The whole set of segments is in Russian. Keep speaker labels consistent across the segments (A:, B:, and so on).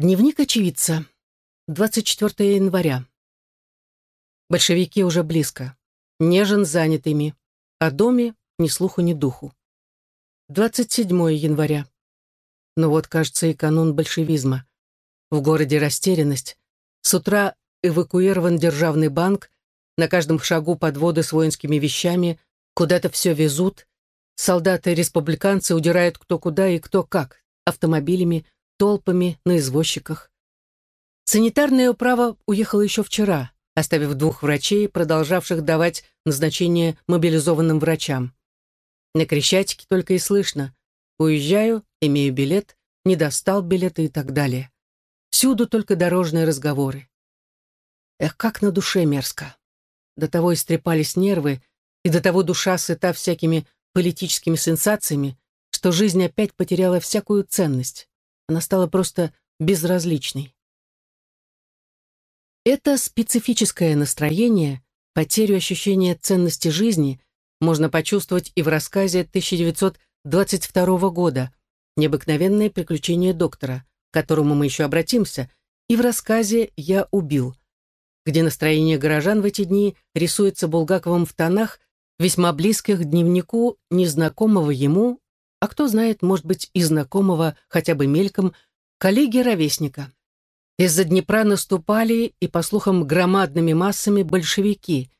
A: Дневник очевидца. 24 января. Большевики уже близко. Нежен занят ими. О доме ни слуху, ни духу. 27 января. Ну вот, кажется, и канун большевизма. В городе растерянность. С утра эвакуирован державный банк, на каждом шагу подводы с воинскими вещами, куда-то все везут. Солдаты-республиканцы удирают кто куда и кто как, автомобилями, толпами на извозчиках. Санитарная управа уехала еще вчера, оставив двух врачей, продолжавших давать назначение мобилизованным врачам. На Крещатике только и слышно «Уезжаю, имею билет, не достал билета и так далее». Всюду только дорожные разговоры. Эх, как на душе мерзко. До того истрепались нервы, и до того душа сыта всякими политическими сенсациями, что жизнь опять потеряла всякую ценность. Она стала просто безразличной. Это специфическое настроение, потерю ощущения ценности жизни можно почувствовать и в рассказе 1922 года «Необыкновенное приключение доктора», к которому мы еще обратимся, и в рассказе «Я убил», где настроение горожан в эти дни рисуется Булгаковым в тонах, весьма близких дневнику незнакомого ему а кто знает, может быть, и знакомого, хотя бы мельком, коллеги-ровесника. Из-за Днепра наступали, и, по слухам, громадными массами большевики,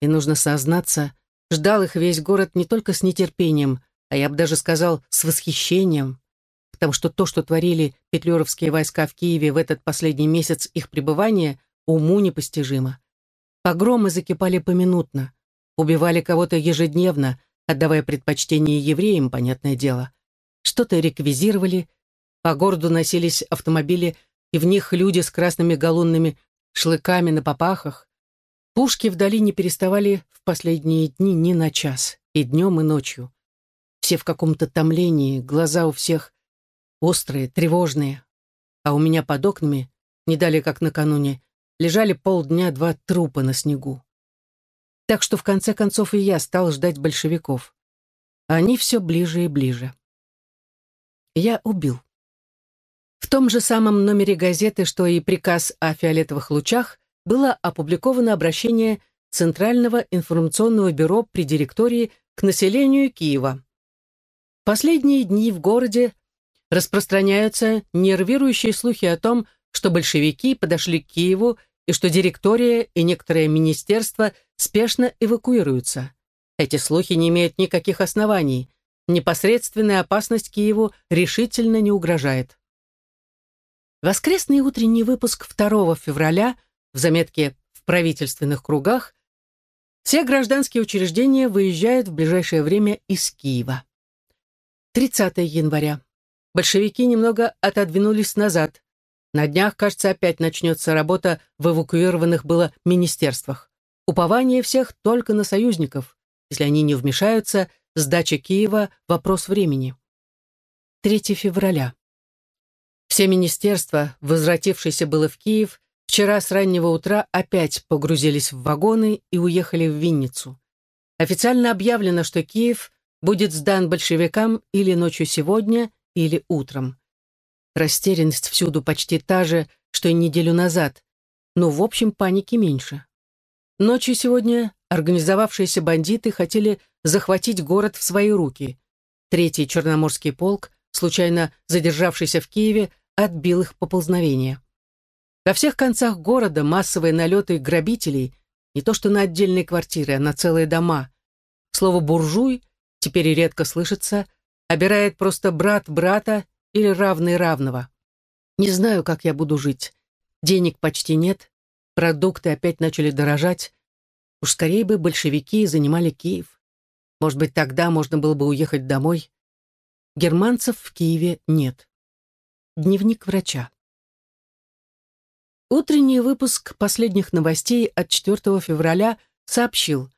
A: и, нужно сознаться, ждал их весь город не только с нетерпением, а я бы даже сказал, с восхищением, потому что то, что творили петлюровские войска в Киеве в этот последний месяц их пребывания, уму непостижимо. Погромы закипали поминутно, убивали кого-то ежедневно, отдавая предпочтение евреям, понятное дело. Что-то реквизировали, по городу носились автомобили, и в них люди с красными галунными шлыками на попахах. Пушки вдали не переставали в последние дни ни на час, и днем, и ночью. Все в каком-то томлении, глаза у всех острые, тревожные. А у меня под окнами, не далее как накануне, лежали полдня два трупа на снегу. Так что в конце концов и я стал ждать большевиков. Они все ближе и ближе. Я убил. В том же самом номере газеты, что и приказ о фиолетовых лучах, было опубликовано обращение Центрального информационного бюро при директории к населению Киева. Последние дни в городе распространяются нервирующие слухи о том, что большевики подошли к Киеву и что директория и некоторые министерства спешно эвакуируются. Эти слухи не имеют никаких оснований. Непосредственная опасность Киеву решительно не угрожает. Воскресный утренний выпуск 2 февраля в заметке «В правительственных кругах» все гражданские учреждения выезжают в ближайшее время из Киева. 30 января. Большевики немного отодвинулись назад. На днях, кажется, опять начнется работа в эвакуированных было министерствах. Упование всех только на союзников. Если они не вмешаются, сдача Киева – вопрос времени. 3 февраля. Все министерства, возвратившиеся было в Киев, вчера с раннего утра опять погрузились в вагоны и уехали в Винницу. Официально объявлено, что Киев будет сдан большевикам или ночью сегодня, или утром. Растерянность всюду почти та же, что и неделю назад, но в общем паники меньше. Ночью сегодня организовавшиеся бандиты хотели захватить город в свои руки. Третий Черноморский полк, случайно задержавшийся в Киеве, отбил их поползновение. Во всех концах города массовые налеты грабителей, не то что на отдельные квартиры, а на целые дома. Слово «буржуй» теперь редко слышится, обирает просто брат брата или равный равного. Не знаю, как я буду жить. Денег почти нет, продукты опять начали дорожать. Уж скорее бы большевики занимали Киев. Может быть, тогда можно было бы уехать домой. Германцев в Киеве нет. Дневник врача. Утренний выпуск последних новостей от 4 февраля сообщил,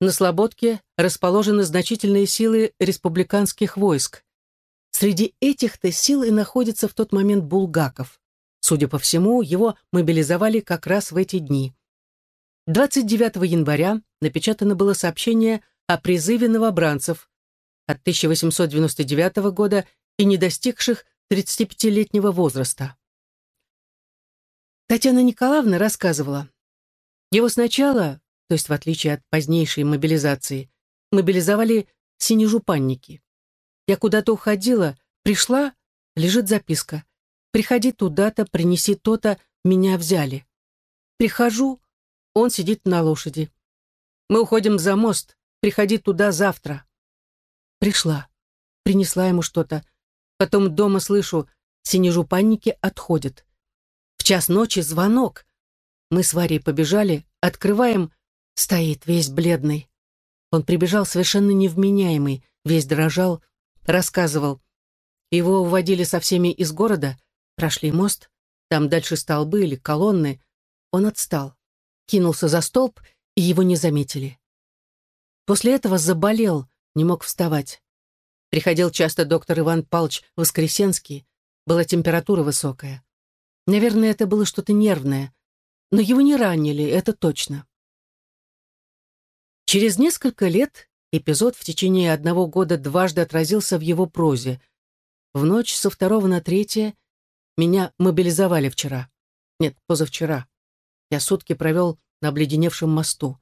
A: на Слободке расположены значительные силы республиканских войск. Среди этих-то сил и находится в тот момент Булгаков. Судя по всему, его мобилизовали как раз в эти дни. 29 января напечатано было сообщение о призыве новобранцев от 1899 года и не достигших 35-летнего возраста. Татьяна Николаевна рассказывала. Его сначала, то есть в отличие от позднейшей мобилизации, мобилизовали синежупанники. Я куда-то уходила, пришла, лежит записка. «Приходи туда-то, принеси то-то, меня взяли». Прихожу, он сидит на лошади. Мы уходим за мост, приходи туда завтра. Пришла, принесла ему что-то. Потом дома слышу, синежупанники отходят. В час ночи звонок. Мы с Варей побежали, открываем, стоит весь бледный. Он прибежал совершенно невменяемый, весь дрожал, рассказывал. Его уводили со всеми из города, прошли мост, там дальше столбы или колонны. Он отстал, кинулся за столб, и его не заметили. После этого заболел, не мог вставать. Приходил часто доктор Иван Павлович Воскресенский, была температура высокая. Наверное, это было что-то нервное, но его не ранили, это точно. Через несколько лет эпизод в течение одного года дважды отразился в его прозе. В ночь со второго на третье меня мобилизовали вчера. Нет, позавчера. Я сутки провел на обледеневшем мосту.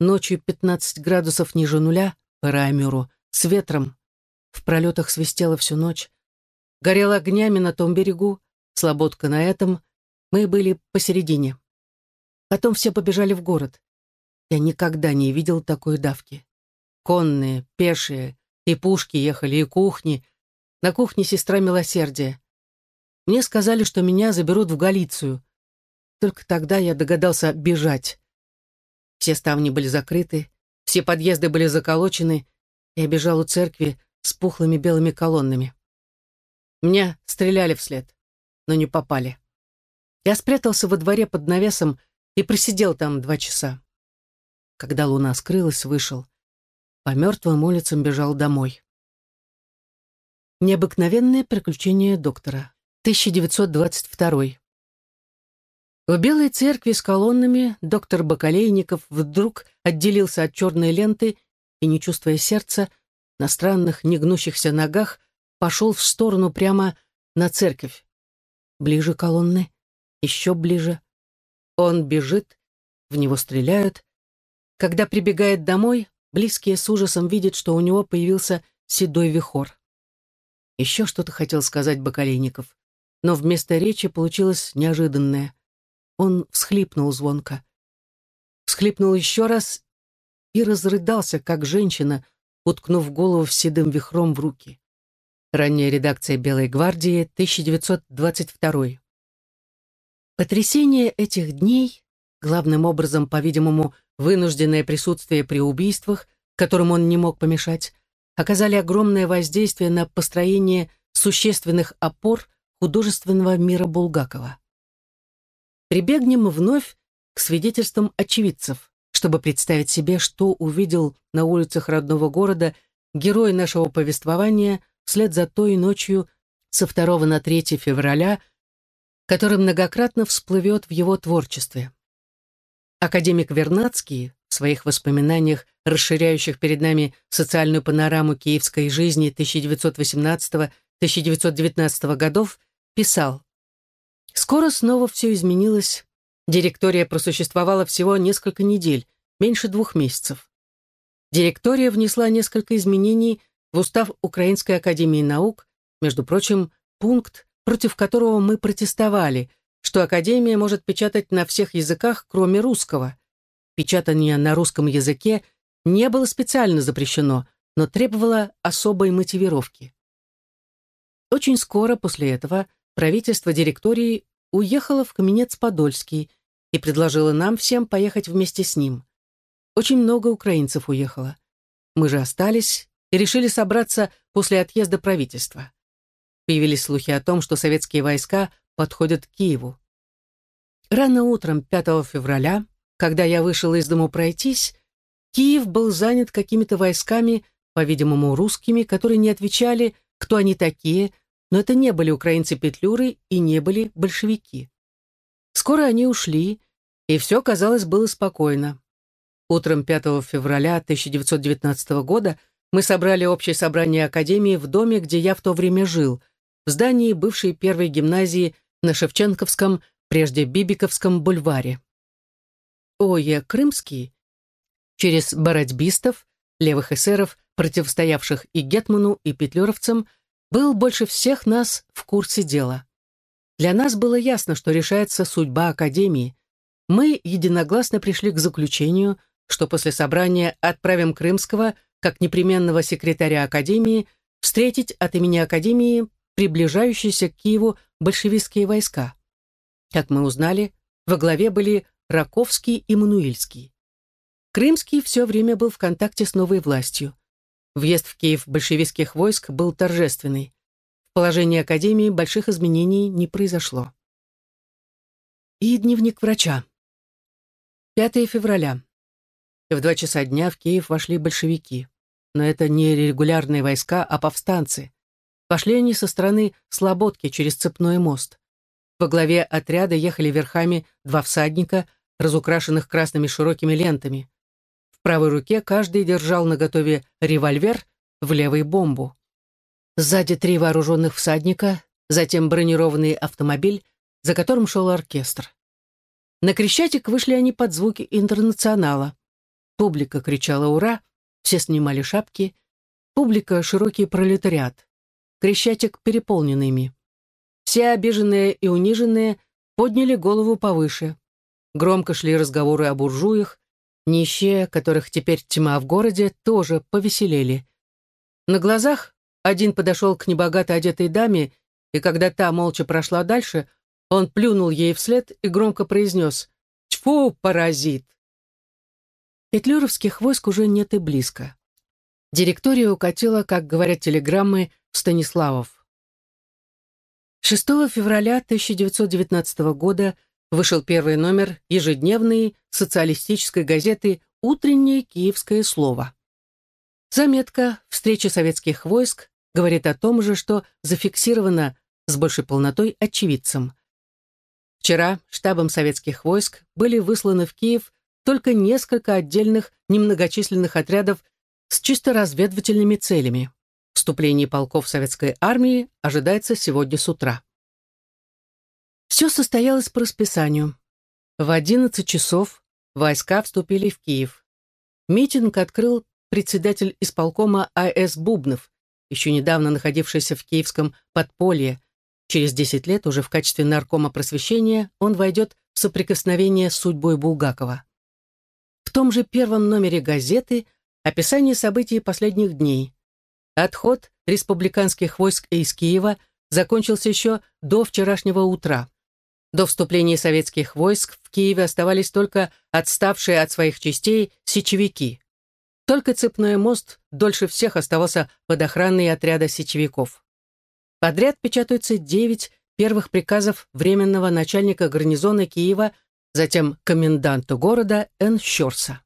A: Ночью 15 градусов ниже нуля по Раймюру, с ветром. В пролетах свистело всю ночь. Горел огнями на том берегу, слободка на этом. Мы были посередине. Потом все побежали в город. Я никогда не видел такой давки. Конные, пешие, и пушки ехали, и кухни. На кухне сестра милосердия. Мне сказали, что меня заберут в Галицию. Только тогда я догадался бежать. Все ставни были закрыты, все подъезды были заколочены. Я бежал у церкви с пухлыми белыми колоннами. Меня стреляли вслед, но не попали. Я спрятался во дворе под навесом и просидел там два часа. Когда луна скрылась, вышел. По мертвым улицам бежал домой. Необыкновенное приключение доктора. 1922. В Белой церкви с колоннами доктор Бакалейников вдруг отделился от черной ленты и, не чувствуя сердца, на странных негнущихся ногах пошел в сторону прямо на церковь. Ближе колонны, еще ближе. Он бежит, в него стреляют. Когда прибегает домой, близкие с ужасом видят, что у него появился седой вихор. Еще что-то хотел сказать Бакалейников но вместо речи получилось неожиданное. Он всхлипнул звонко. Всхлипнул еще раз и разрыдался, как женщина, уткнув голову седым вихром в руки. Ранняя редакция «Белой гвардии», 1922. Потрясение этих дней, главным образом, по-видимому, вынужденное присутствие при убийствах, которым он не мог помешать, оказали огромное воздействие на построение существенных опор художественного мира Булгакова. Прибегнем вновь к свидетельствам очевидцев, чтобы представить себе, что увидел на улицах родного города герой нашего повествования вслед за той ночью со 2 на 3 февраля, который многократно всплывет в его творчестве. Академик Вернадский в своих воспоминаниях, расширяющих перед нами социальную панораму киевской жизни 1918-1919 годов, писал. Скоро снова все изменилось. Директория просуществовала всего несколько недель, меньше двух месяцев. Директория внесла несколько изменений в устав Украинской академии наук, между прочим, пункт, против которого мы протестовали, что Академия может печатать на всех языках, кроме русского. Печатание на русском языке не было специально запрещено, но требовало особой мотивировки. Очень скоро после этого правительство директории уехало в Каменец-Подольский и предложило нам всем поехать вместе с ним. Очень много украинцев уехало. Мы же остались и решили собраться после отъезда правительства. Появились слухи о том, что советские войска подходят к Киеву. Рано утром 5 февраля, когда я вышел из дому пройтись, Киев был занят какими-то войсками, по-видимому, русскими, которые не отвечали, кто они такие, но это не были украинцы-петлюры и не были большевики. Скоро они ушли, и все, казалось, было спокойно. Утром 5 февраля 1919 года мы собрали общее собрание Академии в доме, где я в то время жил, в здании бывшей первой гимназии на Шевченковском прежде Бибиковском бульваре. Ое Крымский через бородьбистов, левых эсеров, противостоявших и Гетману, и петлюровцам, был больше всех нас в курсе дела. Для нас было ясно, что решается судьба Академии. Мы единогласно пришли к заключению, что после собрания отправим Крымского, как непременного секретаря Академии, встретить от имени Академии приближающиеся к Киеву большевистские войска. Как мы узнали, во главе были Раковский и Мануильский. Крымский все время был в контакте с новой властью. Въезд в Киев большевистских войск был торжественный. В положении Академии больших изменений не произошло. И дневник врача. 5 февраля. В два часа дня в Киев вошли большевики. Но это не регулярные войска, а повстанцы. Пошли они со стороны Слободки через Цепной мост. Во главе отряда ехали верхами два всадника, разукрашенных красными широкими лентами правой руке каждый держал наготове револьвер, в левой бомбу. Сзади три вооруженных всадника, затем бронированный автомобиль, за которым шел оркестр. На Крещатик вышли они под звуки интернационала. Публика кричала «Ура!», все снимали шапки. Публика — широкий пролетариат. Крещатик переполненными. Все обиженные и униженные подняли голову повыше. Громко шли разговоры о буржуях, Нищие, которых теперь тьма в городе, тоже повеселели. На глазах один подошел к небогато одетой даме, и когда та молча прошла дальше, он плюнул ей вслед и громко произнес «Тьфу, паразит!». Петлюровских войск уже нет и близко. Директория укатила, как говорят телеграммы, в Станиславов. 6 февраля 1919 года вышел первый номер ежедневной социалистической газеты «Утреннее киевское слово». Заметка «Встреча советских войск» говорит о том же, что зафиксировано с большей полнотой очевидцем. Вчера штабом советских войск были высланы в Киев только несколько отдельных немногочисленных отрядов с чисто разведывательными целями. Вступление полков советской армии ожидается сегодня с утра. Все состоялось по расписанию. В 11 часов войска вступили в Киев. Митинг открыл председатель исполкома А.С. Бубнов, еще недавно находившийся в киевском подполье. Через 10 лет уже в качестве наркома просвещения он войдет в соприкосновение с судьбой Булгакова. В том же первом номере газеты описание событий последних дней. Отход республиканских войск из Киева закончился еще до вчерашнего утра. До вступления советских войск в Киеве оставались только отставшие от своих частей сечевики. Только цепной мост дольше всех оставался под охраной отряда сечевиков. Подряд печатаются девять первых приказов временного начальника гарнизона Киева, затем коменданта города Н. Щорса.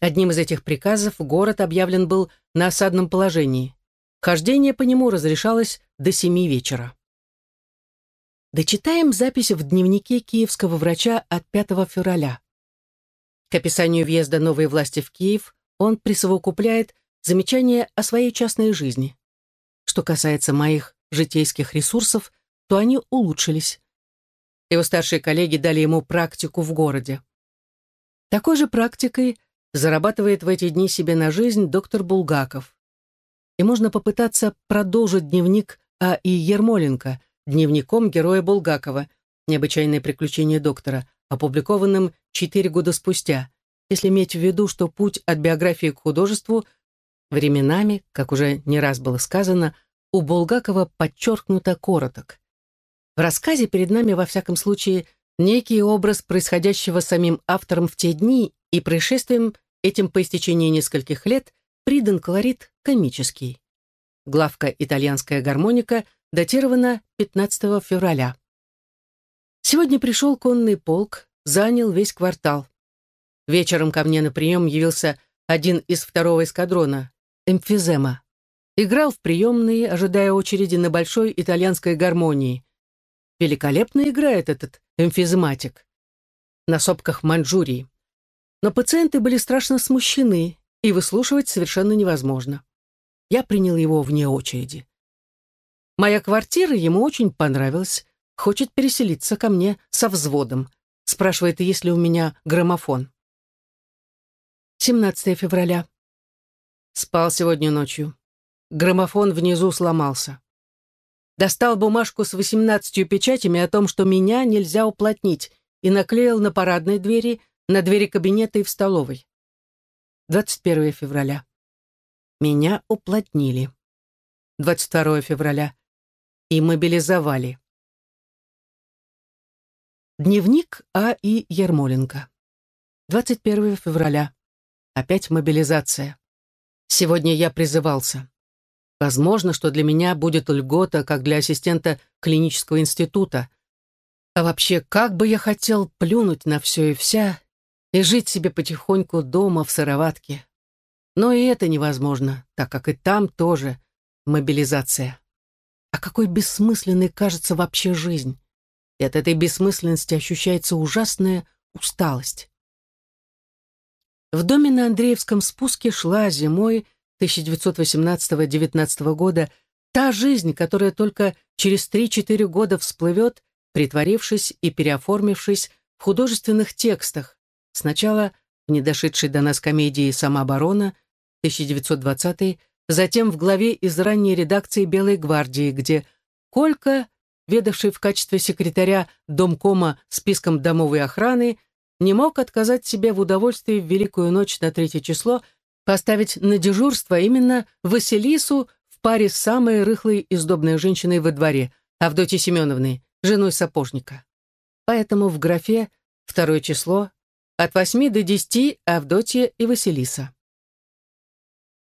A: Одним из этих приказов город объявлен был на осадном положении. Хождение по нему разрешалось до семи вечера. Дочитаем запись в дневнике киевского врача от 5 февраля. К описанию въезда новой власти в Киев он присовокупляет замечания о своей частной жизни. Что касается моих житейских ресурсов, то они улучшились. Его старшие коллеги дали ему практику в городе. Такой же практикой зарабатывает в эти дни себе на жизнь доктор Булгаков. И можно попытаться продолжить дневник А. И. Ермоленко – дневником героя Булгакова «Необычайные приключения доктора», опубликованным четыре года спустя, если иметь в виду, что путь от биографии к художеству временами, как уже не раз было сказано, у Булгакова подчеркнуто короток. В рассказе перед нами, во всяком случае, некий образ происходящего самим автором в те дни и происшествием этим по истечении нескольких лет придан колорит комический. Главка «Итальянская гармоника» датировано 15 февраля. Сегодня пришел конный полк, занял весь квартал. Вечером ко мне на прием явился один из второго эскадрона, эмфизема. Играл в приемные, ожидая очереди на большой итальянской гармонии. Великолепно играет этот эмфизематик. На сопках Маньчжурии. Но пациенты были страшно смущены, и выслушивать совершенно невозможно. Я принял его вне очереди. Моя квартира ему очень понравилась. хочет переселиться ко мне со взводом. Спрашивает, есть ли у меня граммофон. 17 февраля. Спал сегодня ночью. Граммофон внизу сломался. Достал бумажку с 18 печатями о том, что меня нельзя уплотнить, и наклеил на парадной двери, на двери кабинета и в столовой. 21 февраля. Меня уплотнили. 22 февраля. И мобилизовали. Дневник А. И. Ермоленко. 21 февраля. Опять мобилизация. Сегодня я призывался. Возможно, что для меня будет льгота, как для ассистента клинического института. А вообще, как бы я хотел плюнуть на все и вся и жить себе потихоньку дома в сыроватке. Но и это невозможно, так как и там тоже мобилизация. Какой бессмысленной кажется вообще жизнь. И от этой бессмысленности ощущается ужасная усталость. В доме на Андреевском спуске шла зимой 1918-19 года та жизнь, которая только через 3-4 года всплывет, притворившись и переоформившись в художественных текстах, сначала в недошедшей до нас комедии «Самооборона» 1920 затем в главе из ранней редакции «Белой гвардии», где Колька ведавший в качестве секретаря Домкома списком домовой охраны, не мог отказать себе в удовольствии в Великую ночь на третье число поставить на дежурство именно Василису в паре с самой рыхлой и сдобной женщиной во дворе, Авдотьей Семеновной, женой сапожника. Поэтому в графе второе число от восьми до десяти Авдотья и Василиса.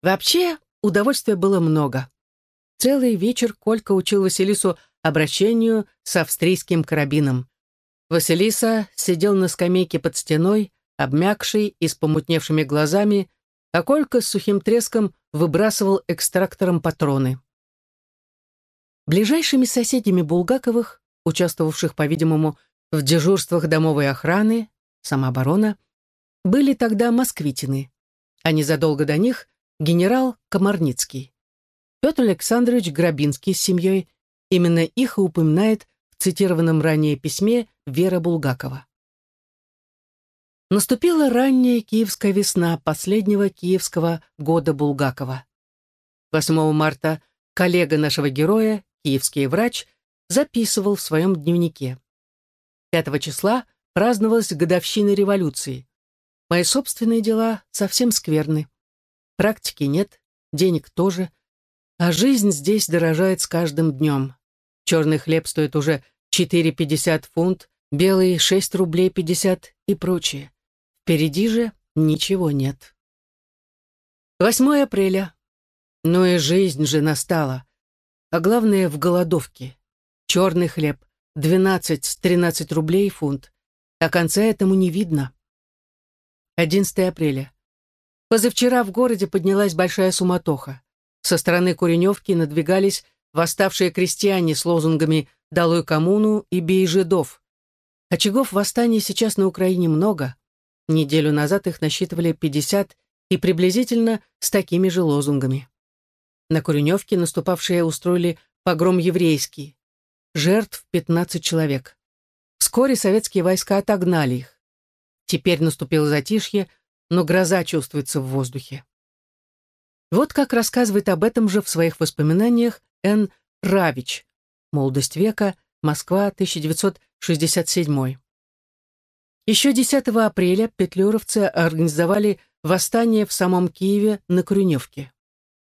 A: Вообще, удовольствия было много. Целый вечер Колька учил Василису обращению с австрийским карабином. Василиса сидел на скамейке под стеной, обмякший и с помутневшими глазами, а Колька с сухим треском выбрасывал экстрактором патроны. Ближайшими соседями Булгаковых, участвовавших, по-видимому, в дежурствах домовой охраны, самооборона, были тогда москвитины, а незадолго до них генерал Комарницкий. Петр Александрович Грабинский с семьей Именно их упоминает в цитированном ранее письме Вера Булгакова. Наступила ранняя киевская весна последнего киевского года Булгакова. 8 марта коллега нашего героя, киевский врач, записывал в своем дневнике. 5 числа праздновалась годовщина революции. Мои собственные дела совсем скверны. Практики нет, денег тоже, а жизнь здесь дорожает с каждым днем. Черный хлеб стоит уже 4,50 фунт, белый 6 рублей 50 и прочее. Впереди же ничего нет. 8 апреля. Ну и жизнь же настала. А главное, в голодовке. Черный хлеб 12-13 рублей фунт. А конца этому не видно. 11 апреля. Позавчера в городе поднялась большая суматоха. Со стороны Куреневки надвигались восставшие крестьяне с лозунгами «Долой коммуну» и «Бей жидов». Очагов восстания сейчас на Украине много. Неделю назад их насчитывали 50 и приблизительно с такими же лозунгами. На Куреневке наступавшие устроили погром еврейский. Жертв 15 человек. Вскоре советские войска отогнали их. Теперь наступило затишье, но гроза чувствуется в воздухе. Вот как рассказывает об этом же в своих воспоминаниях Н. Равич. Молодость века. Москва, 1967. Еще 10 апреля петлюровцы организовали восстание в самом Киеве на Крюневке.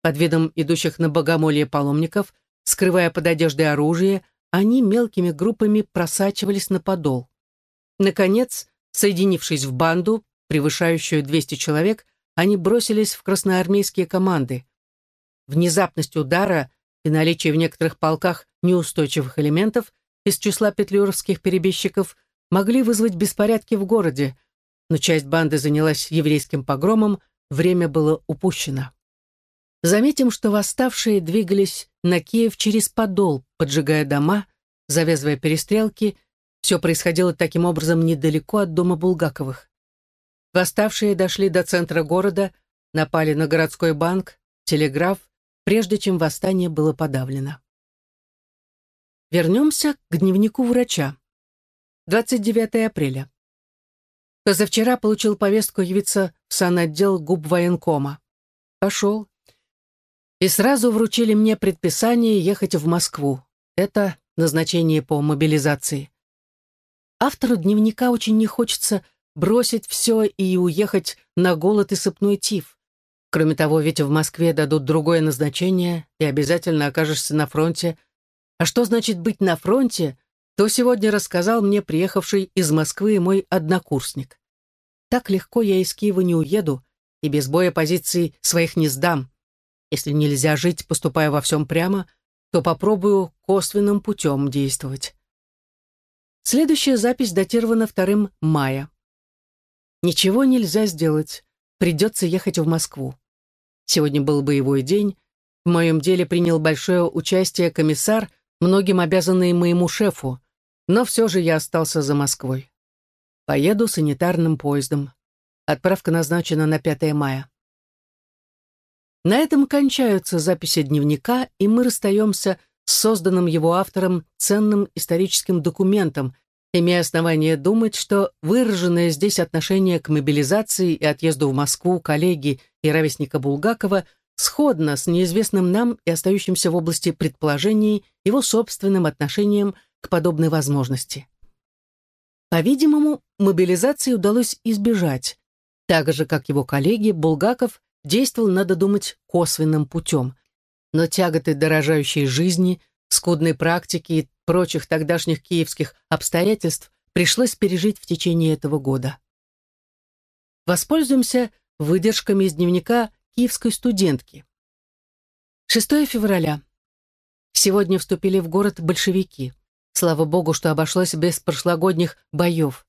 A: Под видом идущих на богомолье паломников, скрывая под одеждой оружие, они мелкими группами просачивались на подол. Наконец, соединившись в банду, превышающую 200 человек, они бросились в красноармейские команды. Внезапность удара и наличие в некоторых полках неустойчивых элементов из числа петлюровских перебежчиков могли вызвать беспорядки в городе, но часть банды занялась еврейским погромом, время было упущено. Заметим, что восставшие двигались на Киев через Подол, поджигая дома, завязывая перестрелки. Все происходило таким образом недалеко от дома Булгаковых. Восставшие дошли до центра города, напали на городской банк, телеграф, прежде чем восстание было подавлено. Вернемся к дневнику врача. 29 апреля. Позавчера получил повестку явиться в санотдел губ военкома. Пошел. И сразу вручили мне предписание ехать в Москву. Это назначение по мобилизации. Автору дневника очень не хочется бросить все и уехать на голод и сыпной тиф. Кроме того, ведь в Москве дадут другое назначение, и обязательно окажешься на фронте. А что значит быть на фронте, то сегодня рассказал мне приехавший из Москвы мой однокурсник. Так легко я из Киева не уеду и без боя позиций своих не сдам. Если нельзя жить, поступая во всем прямо, то попробую косвенным путем действовать. Следующая запись датирована 2 мая. Ничего нельзя сделать, придется ехать в Москву. Сегодня был боевой день, в моем деле принял большое участие комиссар, многим обязанный моему шефу, но все же я остался за Москвой. Поеду санитарным поездом. Отправка назначена на 5 мая. На этом кончаются записи дневника, и мы расстаемся с созданным его автором ценным историческим документом, имея основание думать, что выраженное здесь отношение к мобилизации и отъезду в Москву коллеги и ровесника Булгакова сходно с неизвестным нам и остающимся в области предположений его собственным отношением к подобной возможности. По-видимому, мобилизации удалось избежать. Так же, как его коллеги, Булгаков действовал, надо думать, косвенным путем. Но тяготы дорожающей жизни, скудной практики и прочих тогдашних киевских обстоятельств пришлось пережить в течение этого года. Воспользуемся выдержками из дневника киевской студентки. 6 февраля. Сегодня вступили в город большевики. Слава богу, что обошлось без прошлогодних боев.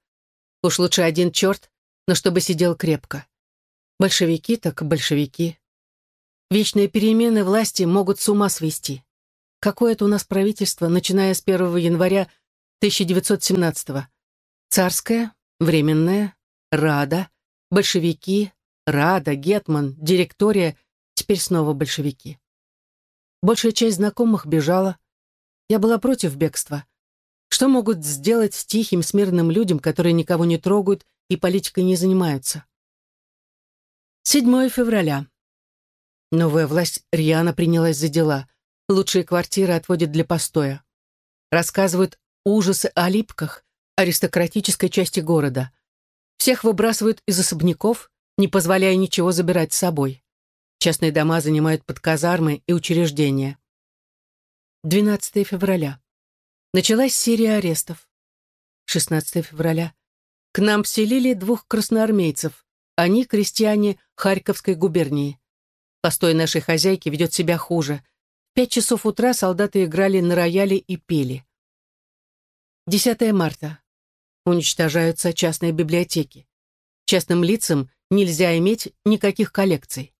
A: Уж лучше один черт, но чтобы сидел крепко. Большевики так большевики. Вечные перемены власти могут с ума свести. Какое это у нас правительство, начиная с 1 января 1917 -го? Царское, временное, Рада, большевики, Рада, Гетман, директория, теперь снова большевики. Большая часть знакомых бежала. Я была против бегства. Что могут сделать с тихим, смиренным людям, которые никого не трогают и политикой не занимаются? 7 февраля. Новая власть рьяно принялась за дела. Лучшие квартиры отводят для постоя. Рассказывают ужасы о липках, аристократической части города. Всех выбрасывают из особняков, не позволяя ничего забирать с собой. Частные дома занимают под казармы и учреждения. 12 февраля. Началась серия арестов. 16 февраля. К нам вселили двух красноармейцев. Они крестьяне Харьковской губернии. Постой нашей хозяйки ведет себя хуже. Пять часов утра солдаты играли на рояле и пели. 10 марта. Уничтожаются частные библиотеки. Частным лицам нельзя иметь никаких коллекций.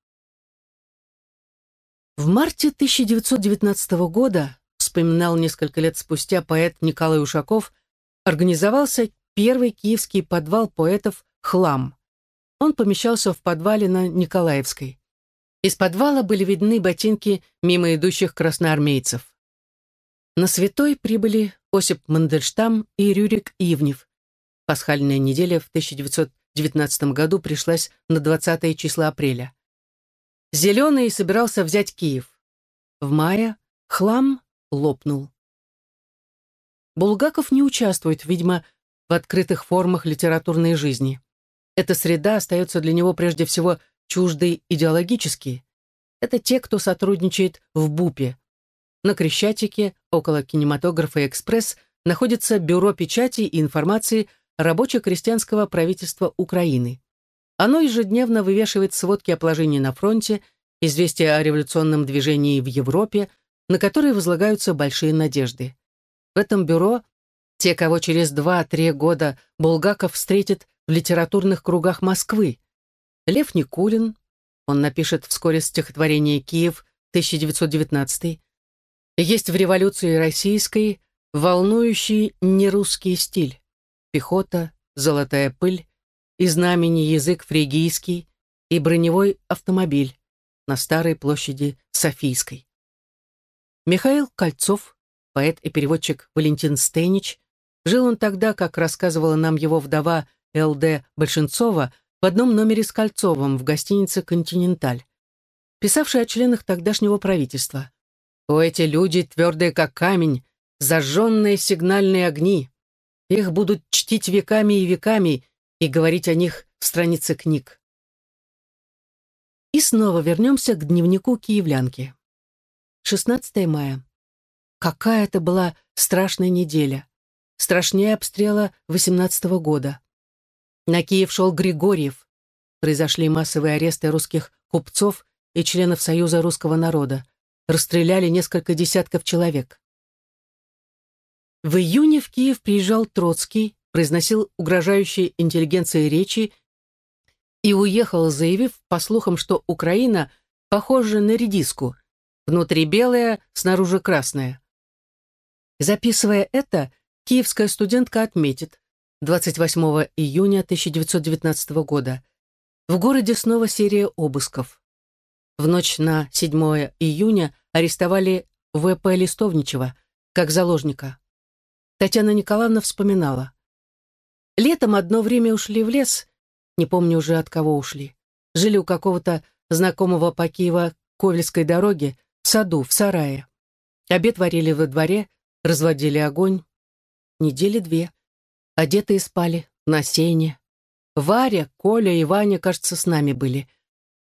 A: В марте 1919 года вспоминал несколько лет спустя поэт Николай Ушаков, организовался первый киевский подвал поэтов «Хлам». Он помещался в подвале на Николаевской. Из подвала были видны ботинки мимо идущих красноармейцев. На святой прибыли Осип Мандельштам и Рюрик Ивнев. Пасхальная неделя в 1919 году пришлась на 20 числа апреля. Зеленый собирался взять Киев. В мае хлам лопнул. Булгаков не участвует, видимо, в открытых формах литературной жизни. Эта среда остается для него прежде всего чуждой идеологически. Это те, кто сотрудничает в БУПе. На Крещатике, около кинематографа «Экспресс», находится Бюро печати и информации рабоче-крестьянского правительства Украины. Оно ежедневно вывешивает сводки о положении на фронте, известия о революционном движении в Европе, на которые возлагаются большие надежды. В этом бюро те, кого через 2-3 года Булгаков встретит в литературных кругах Москвы. Лев Никулин, он напишет вскоре стихотворение «Киев» 1919 есть в революции российской волнующий нерусский стиль. Пехота, золотая пыль, и знамени язык фригийский, и броневой автомобиль на старой площади Софийской. Михаил Кольцов, поэт и переводчик Валентин Стейнич. Жил он тогда, как рассказывала нам его вдова Л.Д. Большинцова, в одном номере с Кольцовым в гостинице «Континенталь», писавший о членах тогдашнего правительства. «О, эти люди, твердые как камень, зажженные сигнальные огни. Их будут чтить веками и веками и говорить о них в странице книг». И снова вернемся к дневнику киевлянки. 16 мая. Какая это была страшная неделя. Страшнее обстрела 18 -го года. На Киев шел Григорьев. Произошли массовые аресты русских купцов и членов Союза русского народа. Расстреляли несколько десятков человек. В июне в Киев приезжал Троцкий, произносил угрожающие интеллигенции речи и уехал, заявив, по слухам, что Украина похожа на редиску, внутри белая, снаружи красная. Записывая это, киевская студентка отметит, 28 июня 1919 года. В городе снова серия обысков. В ночь на 7 июня арестовали В.П. Листовничева как заложника. Татьяна Николаевна вспоминала. Летом одно время ушли в лес, не помню уже от кого ушли. Жили у какого-то знакомого по Киева Ковельской дороге, в саду, в сарае. Обед варили во дворе, разводили огонь. Недели две. Одетые спали, на сене. Варя, Коля и Ваня, кажется, с нами были.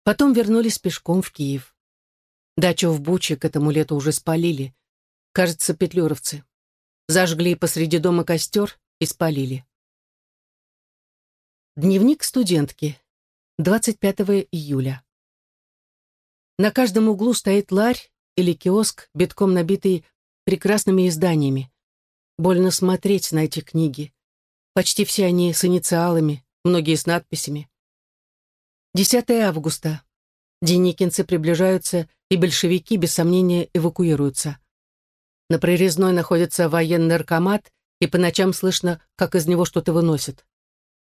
A: Потом вернулись пешком в Киев. Дачу в Буче к этому лету уже спалили. Кажется, петлюровцы. Зажгли посреди дома костер и спалили. Дневник студентки. 25 июля. На каждом углу стоит ларь или киоск, битком набитый прекрасными изданиями. Больно смотреть на эти книги. Почти все они с инициалами, многие с надписями. 10 августа. Деникинцы приближаются, и большевики, без сомнения, эвакуируются. На прорезной находится военный наркомат, и по ночам слышно, как из него что-то выносят.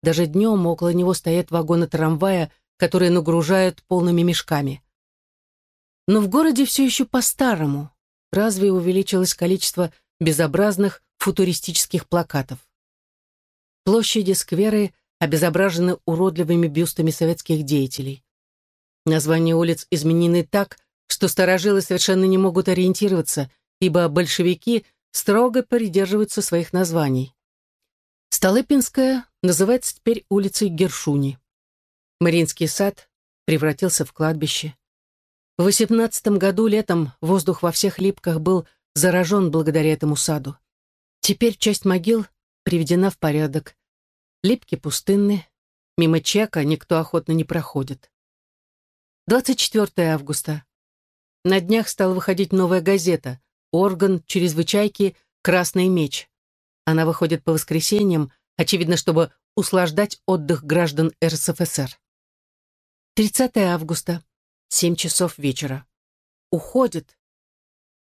A: Даже днем около него стоят вагоны трамвая, которые нагружают полными мешками. Но в городе все еще по-старому. Разве увеличилось количество безобразных футуристических плакатов? Площади, скверы обезображены уродливыми бюстами советских деятелей. Названия улиц изменены так, что старожилы совершенно не могут ориентироваться, ибо большевики строго придерживаются своих названий. Столыпинская называется теперь улицей Гершуни. Мариинский сад превратился в кладбище. В восемнадцатом году летом воздух во всех липках был заражен благодаря этому саду. Теперь часть могил приведена в порядок. Липки пустынны, мимо чека никто охотно не проходит. 24 августа. На днях стала выходить новая газета «Орган чрезвычайки «Красный меч». Она выходит по воскресеньям, очевидно, чтобы услаждать отдых граждан РСФСР. 30 августа, 7 часов вечера. Уходит.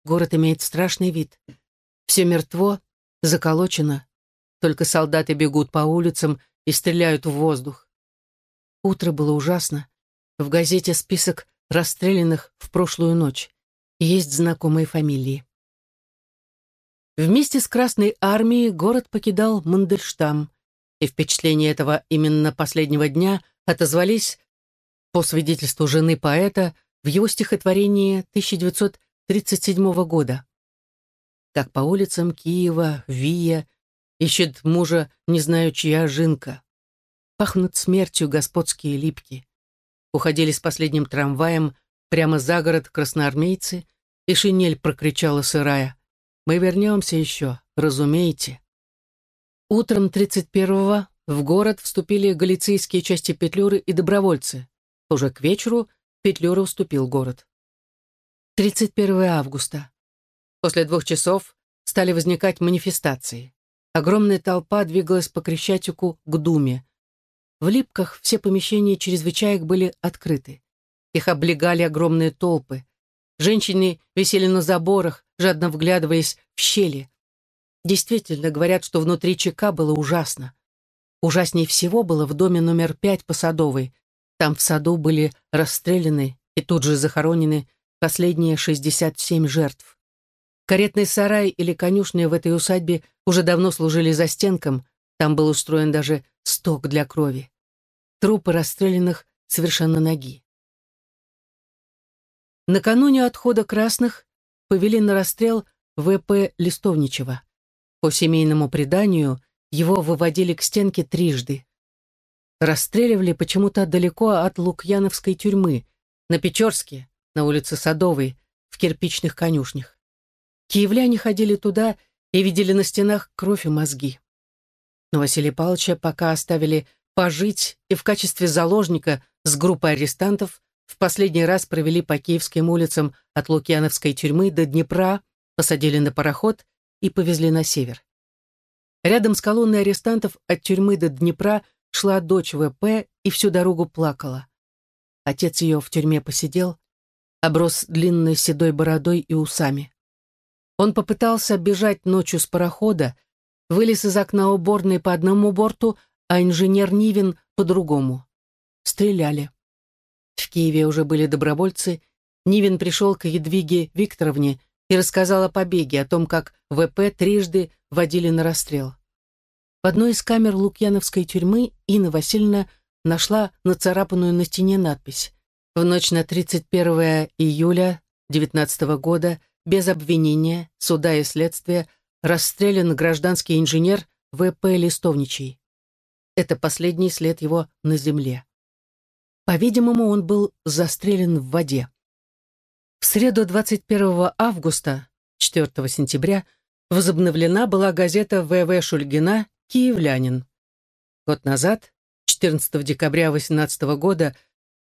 A: Город имеет страшный вид. Все мертво, заколочено, только солдаты бегут по улицам и стреляют в воздух. Утро было ужасно. В газете список расстрелянных в прошлую ночь. Есть знакомые фамилии. Вместе с Красной армией город покидал Мандельштам, и впечатления этого именно последнего дня отозвались, по свидетельству жены поэта, в его стихотворении 1937 года. Так по улицам Киева, Вия Ищет мужа, не знаю, чья жинка. Пахнут смертью господские липки. Уходили с последним трамваем прямо за город красноармейцы, и шинель прокричала сырая. «Мы вернемся еще, разумеете». Утром 31-го в город вступили галицийские части Петлюры и добровольцы. Уже к вечеру Петлюра уступил город. 31 августа. После двух часов стали возникать манифестации. Огромная толпа двигалась по Крещатику к Думе. В Липках все помещения чрезвычаек были открыты. Их облегали огромные толпы. Женщины висели на заборах, жадно вглядываясь в щели. Действительно, говорят, что внутри ЧК было ужасно. Ужаснее всего было в доме номер пять по Садовой. Там в саду были расстреляны и тут же захоронены последние 67 жертв. Каретный сарай или конюшня в этой усадьбе уже давно служили застенком, там был устроен даже сток для крови. Трупы расстрелянных совершенно ноги. Накануне отхода красных повели на расстрел В.П. Листовничева. По семейному преданию, его выводили к стенке трижды. Расстреливали почему-то далеко от Лукьяновской тюрьмы, на Печорске, на улице Садовой, в кирпичных конюшнях. Киевляне ходили туда и видели на стенах кровь и мозги. Но Василия Павловича пока оставили пожить и в качестве заложника с группой арестантов в последний раз провели по Киевским улицам от Лукьяновской тюрьмы до Днепра, посадили на пароход и повезли на север. Рядом с колонной арестантов от тюрьмы до Днепра шла дочь ВП и всю дорогу плакала. Отец ее в тюрьме посидел, оброс длинной седой бородой и усами. Он попытался бежать ночью с парохода, вылез из окна уборной по одному борту, а инженер Нивин по другому. Стреляли. В Киеве уже были добровольцы. Нивин пришел к Едвиге Викторовне и рассказал о побеге, о том, как ВП трижды водили на расстрел. В одной из камер Лукьяновской тюрьмы Инна Васильевна нашла нацарапанную на стене надпись «В ночь на 31 июля 19 года без обвинения, суда и следствия расстрелян гражданский инженер В.П. Листовничий. Это последний след его на земле. По-видимому, он был застрелен в воде. В среду 21 августа, 4 сентября, возобновлена была газета В.В. Шульгина «Киевлянин». Год назад, 14 декабря 18 года,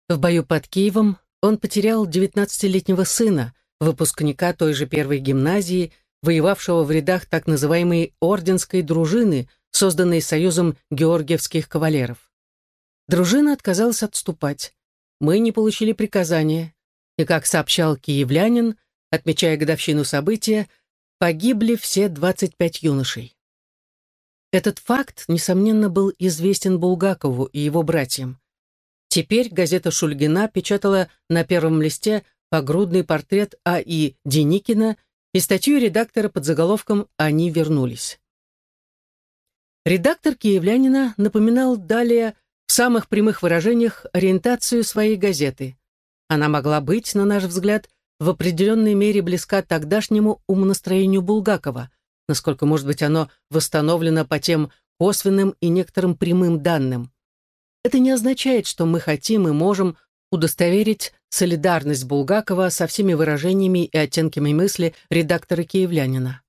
A: в бою под Киевом он потерял 19-летнего сына, выпускника той же первой гимназии, воевавшего в рядах так называемой орденской дружины, созданной Союзом георгиевских кавалеров. Дружина отказалась отступать. Мы не получили приказания. И, как сообщал киевлянин, отмечая годовщину события, погибли все 25 юношей. Этот факт, несомненно, был известен Булгакову и его братьям. Теперь газета «Шульгина» печатала на первом листе погрудный портрет А.И. Деникина и статью редактора под заголовком «Они вернулись». Редактор киевлянина напоминал далее в самых прямых выражениях ориентацию своей газеты. Она могла быть, на наш взгляд, в определенной мере близка тогдашнему умонастроению Булгакова, насколько, может быть, оно восстановлено по тем косвенным и некоторым прямым данным. Это не означает, что мы хотим и можем удостоверить солидарность Булгакова со всеми выражениями и оттенками мысли редактора киевлянина.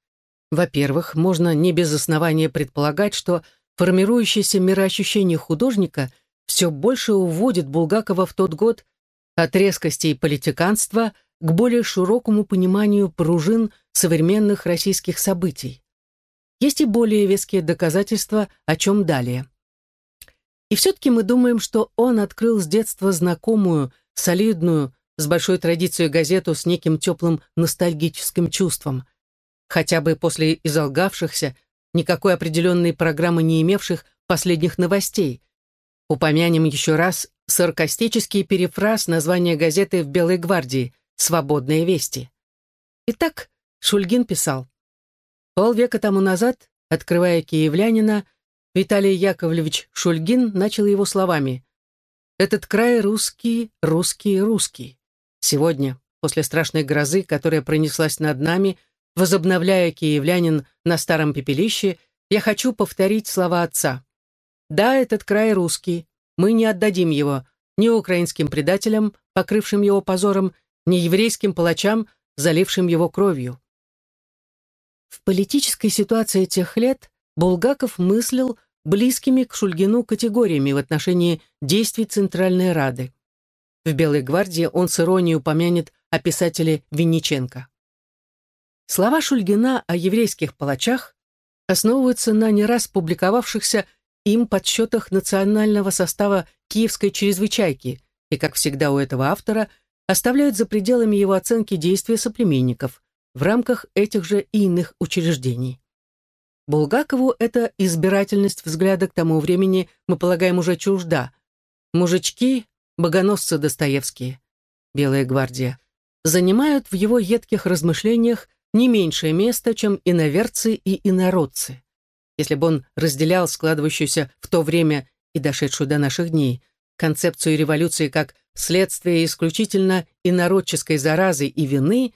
A: Во-первых, можно не без основания предполагать, что формирующееся мироощущение художника все больше уводит Булгакова в тот год от резкости и политиканства к более широкому пониманию пружин современных российских событий. Есть и более веские доказательства, о чем далее. И все-таки мы думаем, что он открыл с детства знакомую, солидную, с большой традицией газету с неким теплым ностальгическим чувством. Хотя бы после изолгавшихся, никакой определенной программы не имевших последних новостей. Упомянем еще раз саркастический перефраз названия газеты в «Белой гвардии» «Свободные вести». Итак, Шульгин писал. Полвека тому назад, открывая киевлянина, Виталий Яковлевич Шульгин начал его словами «Этот край русский, русский, русский. Сегодня, после страшной грозы, которая пронеслась над нами, Возобновляя киевлянин на старом пепелище, я хочу повторить слова отца. Да, этот край русский. Мы не отдадим его ни украинским предателям, покрывшим его позором, ни еврейским палачам, залившим его кровью. В политической ситуации тех лет Булгаков мыслил близкими к Шульгину категориями в отношении действий Центральной Рады. В «Белой гвардии» он с иронией упомянет о писателе Винниченко. Слова Шульгина о еврейских палачах основываются на не раз публиковавшихся им подсчетах национального состава Киевской чрезвычайки и, как всегда у этого автора, оставляют за пределами его оценки действия соплеменников в рамках этих же и иных учреждений. Булгакову эта избирательность взгляда к тому времени, мы полагаем, уже чужда. Мужички, богоносцы Достоевские, Белая гвардия, занимают в его едких размышлениях не меньшее место, чем иноверцы и инородцы. Если бы он разделял складывающуюся в то время и дошедшую до наших дней концепцию революции как следствие исключительно инородческой заразы и вины,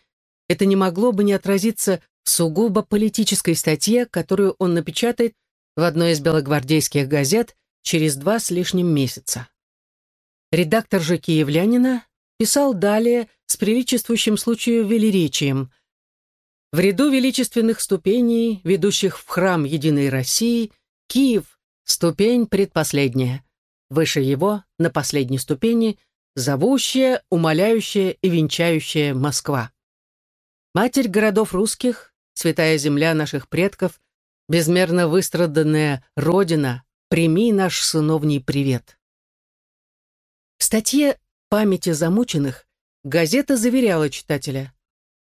A: это не могло бы не отразиться в сугубо политической статье, которую он напечатает в одной из белогвардейских газет через два с лишним месяца. Редактор же «Киевлянина» писал далее с приличествующим случаю велеречием. В ряду величественных ступеней, ведущих в храм Единой России, Киев — ступень предпоследняя. Выше его, на последней ступени, зовущая, умоляющая и венчающая Москва. Матерь городов русских, святая земля наших предков, безмерно выстраданная Родина, прими наш сыновний привет. В статье «Памяти замученных» газета заверяла читателя.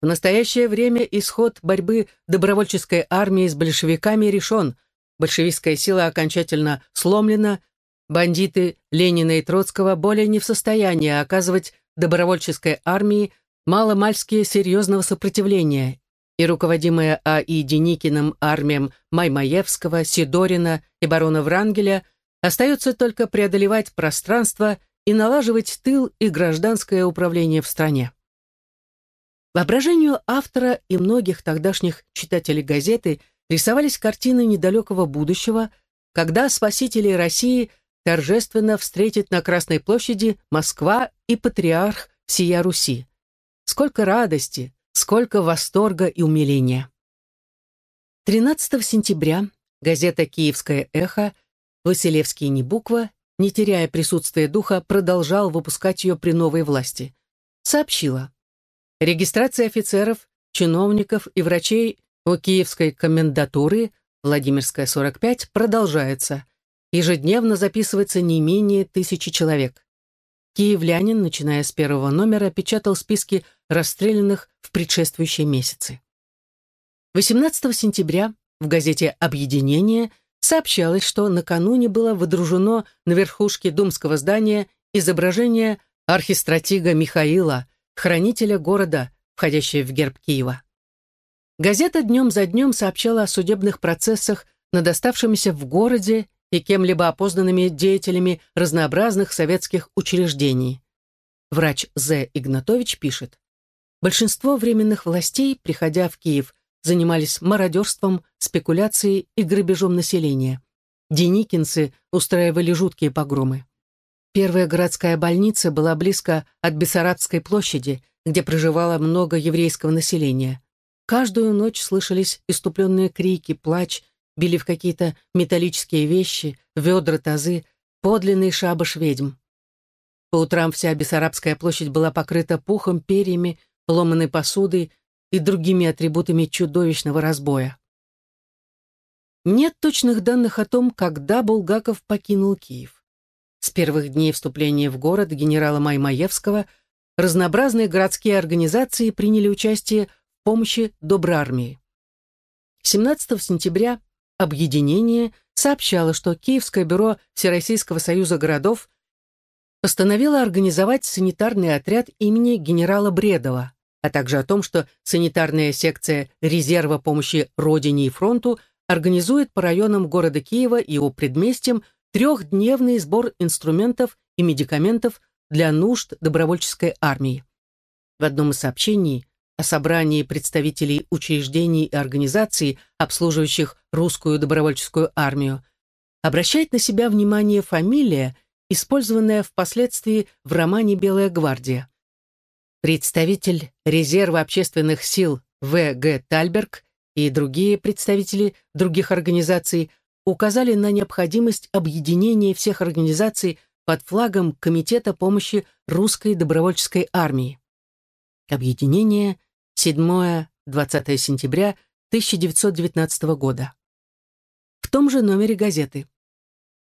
A: В настоящее время исход борьбы добровольческой армии с большевиками решен, большевистская сила окончательно сломлена, бандиты Ленина и Троцкого более не в состоянии оказывать добровольческой армии маломальски серьезного сопротивления, и руководимая А.И. Деникиным армиям Маймаевского, Сидорина и барона Врангеля остается только преодолевать пространство и налаживать тыл и гражданское управление в стране. Воображению автора и многих тогдашних читателей газеты рисовались картины недалекого будущего, когда спасители России торжественно встретит на Красной площади Москва и патриарх всея Руси. Сколько радости, сколько восторга и умиления. 13 сентября газета «Киевское эхо» Василевский не буква, не теряя присутствия духа, продолжал выпускать ее при новой власти. Сообщила. Регистрация офицеров, чиновников и врачей у Киевской комендатуры Владимирская, 45, продолжается. Ежедневно записывается не менее тысячи человек. Киевлянин, начиная с первого номера, печатал списки расстрелянных в предшествующие месяцы. 18 сентября в газете «Объединение» сообщалось, что накануне было водружено на верхушке думского здания изображение архистратига Михаила, хранителя города, входящее в герб Киева. Газета днем за днем сообщала о судебных процессах над оставшимися в городе и кем-либо опознанными деятелями разнообразных советских учреждений. Врач З. Игнатович пишет, большинство временных властей, приходя в Киев, занимались мародерством, спекуляцией и грабежом населения. Деникинцы устраивали жуткие погромы. Первая городская больница была близко от Бессарабской площади, где проживало много еврейского населения. Каждую ночь слышались иступленные крики, плач, били в какие-то металлические вещи, ведра, тазы, подлинный шабаш ведьм. По утрам вся Бессарабская площадь была покрыта пухом, перьями, ломаной посудой и другими атрибутами чудовищного разбоя. Нет точных данных о том, когда Булгаков покинул Киев. С первых дней вступления в город генерала Маймаевского разнообразные городские организации приняли участие в помощи Добрармии. 17 сентября объединение сообщало, что Киевское бюро Всероссийского союза городов постановило организовать санитарный отряд имени генерала Бредова, а также о том, что санитарная секция резерва помощи Родине и фронту организует по районам города Киева и его предместьям трехдневный сбор инструментов и медикаментов для нужд добровольческой армии. В одном из сообщений о собрании представителей учреждений и организаций, обслуживающих русскую добровольческую армию, обращает на себя внимание фамилия, использованная впоследствии в романе «Белая гвардия». Представитель резерва общественных сил В. Г. Тальберг и другие представители других организаций указали на необходимость объединения всех организаций под флагом Комитета помощи русской добровольческой армии. Объединение 7-20 сентября 1919 года. В том же номере газеты.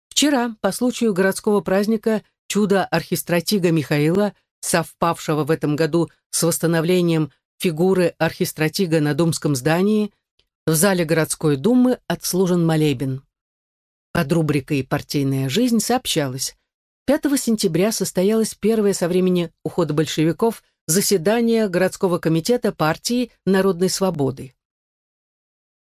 A: Вчера, по случаю городского праздника «Чудо архистратига Михаила», совпавшего в этом году с восстановлением фигуры архистратига на Думском здании, в зале городской думы отслужен молебен. Под рубрикой «Партийная жизнь» сообщалось, 5 сентября состоялась первая со времени ухода большевиков заседание городского комитета партии Народной свободы.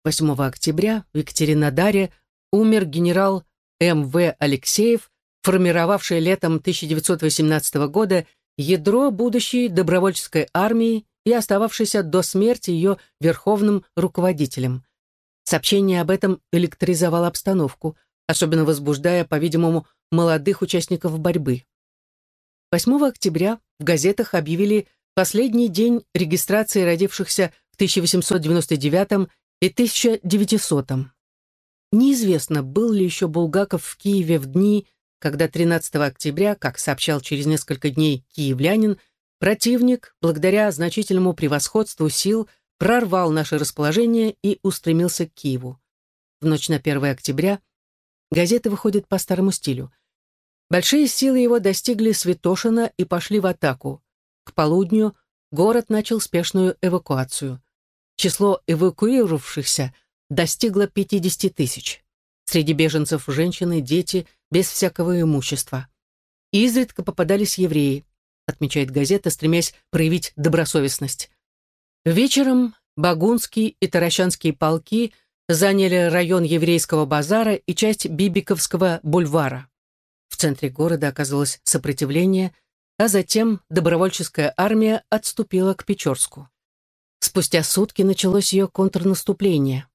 A: 8 октября в Екатеринодаре умер генерал М.В. Алексеев, формировавший летом 1918 года ядро будущей добровольческой армии и остававшийся до смерти ее верховным руководителем. Сообщение об этом электризовало обстановку, особенно возбуждая, по-видимому, молодых участников борьбы. 8 октября в газетах объявили последний день регистрации родившихся в 1899 и 1900. Неизвестно, был ли еще Булгаков в Киеве в дни, когда 13 октября, как сообщал через несколько дней киевлянин, противник, благодаря значительному превосходству сил, прорвал наше расположение и устремился к Киеву. В ночь на 1 октября газеты выходят по старому стилю. Большие силы его достигли Святошина и пошли в атаку. К полудню город начал спешную эвакуацию. Число эвакуировавшихся достигло 50 тысяч. Среди беженцев женщины, дети, без всякого имущества. Изредка попадались евреи, отмечает газета, стремясь проявить добросовестность. Вечером Багунский и Таращанские полки заняли район еврейского базара и часть Бибиковского бульвара. В центре города оказалось сопротивление, а затем добровольческая армия отступила к Печорску. Спустя сутки началось ее контрнаступление.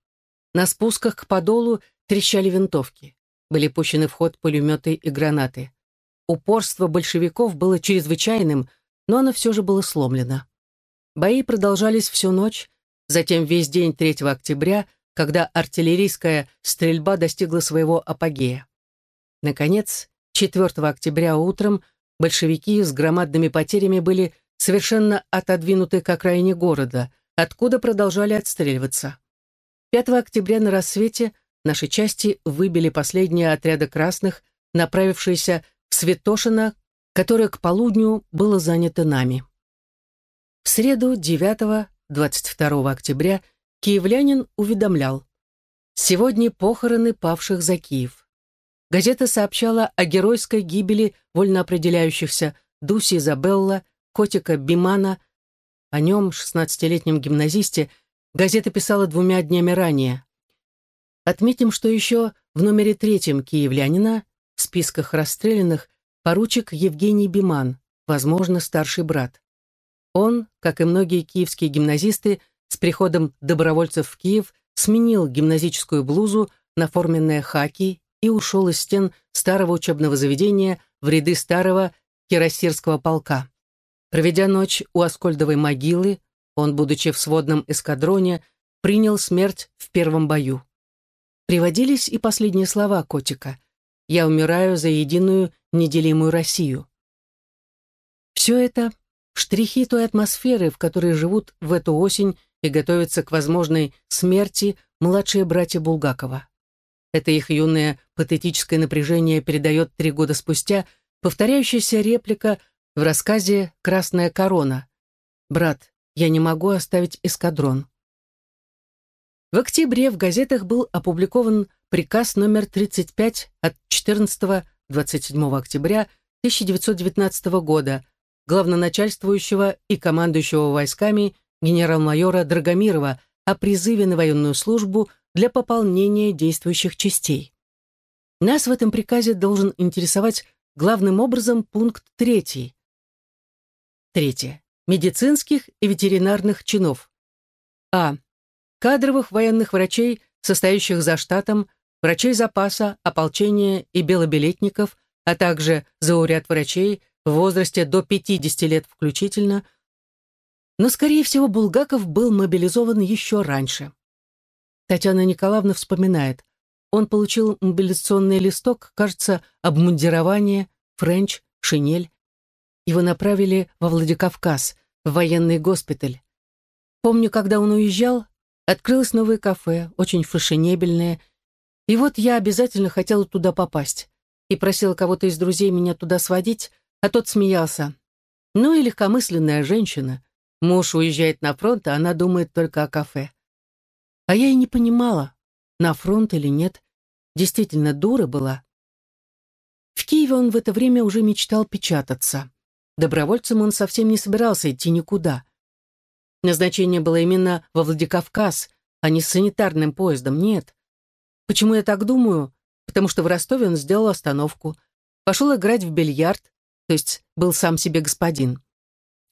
A: На спусках к Подолу трещали винтовки. Были пущены в ход пулеметы и гранаты. Упорство большевиков было чрезвычайным, но оно все же было сломлено. Бои продолжались всю ночь, затем весь день 3 октября, когда артиллерийская стрельба достигла своего апогея. Наконец, 4 октября утром большевики с громадными потерями были совершенно отодвинуты к окраине города, откуда продолжали отстреливаться. 5 октября на рассвете наши части выбили последние отряды красных, направившиеся в Светошино, которое к полудню было занято нами. В среду 9-22 октября киевлянин уведомлял «Сегодня похороны павших за Киев». Газета сообщала о геройской гибели вольноопределяющихся Дуси Изабелла, котика Бимана. О нем, 16-летнем гимназисте, газета писала двумя днями ранее. Отметим, что еще в номере третьем киевлянина в списках расстрелянных поручик Евгений Биман, возможно, старший брат. Он, как и многие киевские гимназисты, с приходом добровольцев в Киев сменил гимназическую блузу на форменные хаки и ушел из стен старого учебного заведения в ряды старого кирасирского полка. Проведя ночь у Аскольдовой могилы, он, будучи в сводном эскадроне, принял смерть в первом бою. Приводились и последние слова котика «Я умираю за единую неделимую Россию». Все это штрихи той атмосферы, в которой живут в эту осень и готовятся к возможной смерти младшие братья Булгакова. Это их юное патетическое напряжение передает три года спустя повторяющаяся реплика в рассказе «Красная корона». «Брат, я не могу оставить эскадрон». В октябре в газетах был опубликован приказ номер 35 от 14-27 октября 1919 года главноначальствующего и командующего войсками генерал-майора Драгомирова о призыве на военную службу для пополнения действующих частей. Нас в этом приказе должен интересовать главным образом пункт третий. Третье. Медицинских и ветеринарных чинов. А. Кадровых военных врачей, состоящих за штатом, врачей запаса, ополчения и белобилетников, а также зауряд врачей, в возрасте до 50 лет включительно, но, скорее всего, Булгаков был мобилизован еще раньше. Татьяна Николаевна вспоминает, он получил мобилизационный листок, кажется, обмундирование, френч, шинель. Его направили во Владикавказ, в военный госпиталь. Помню, когда он уезжал, открылось новое кафе, очень фashionебельное, и вот я обязательно хотела туда попасть и просила кого-то из друзей меня туда сводить, а тот смеялся. Ну и легкомысленная женщина. Муж уезжает на фронт, а она думает только о кафе. А я и не понимала, на фронт или нет. Действительно, дура была. В Киеве он в это время уже мечтал печататься. Добровольцем он совсем не собирался идти никуда. Назначение было именно во Владикавказ, а не с санитарным поездом, нет. Почему я так думаю? Потому что в Ростове он сделал остановку. Пошел играть в бильярд, то есть был сам себе господин.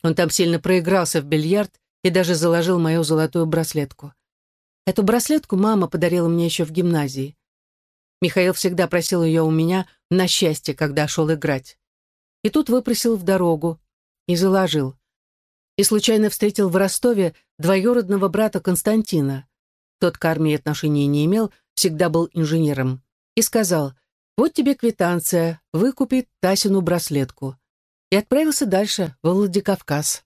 A: Он там сильно проигрался в бильярд и даже заложил мою золотую браслетку. Эту браслетку мама подарила мне еще в гимназии. Михаил всегда просил ее у меня на счастье, когда шел играть. И тут выпросил в дорогу и заложил. И случайно встретил в Ростове двоюродного брата Константина. Тот к армии отношения не имел, всегда был инженером. И сказал, вот тебе квитанция, выкупи Тасину браслетку. И отправился дальше, во Владикавказ.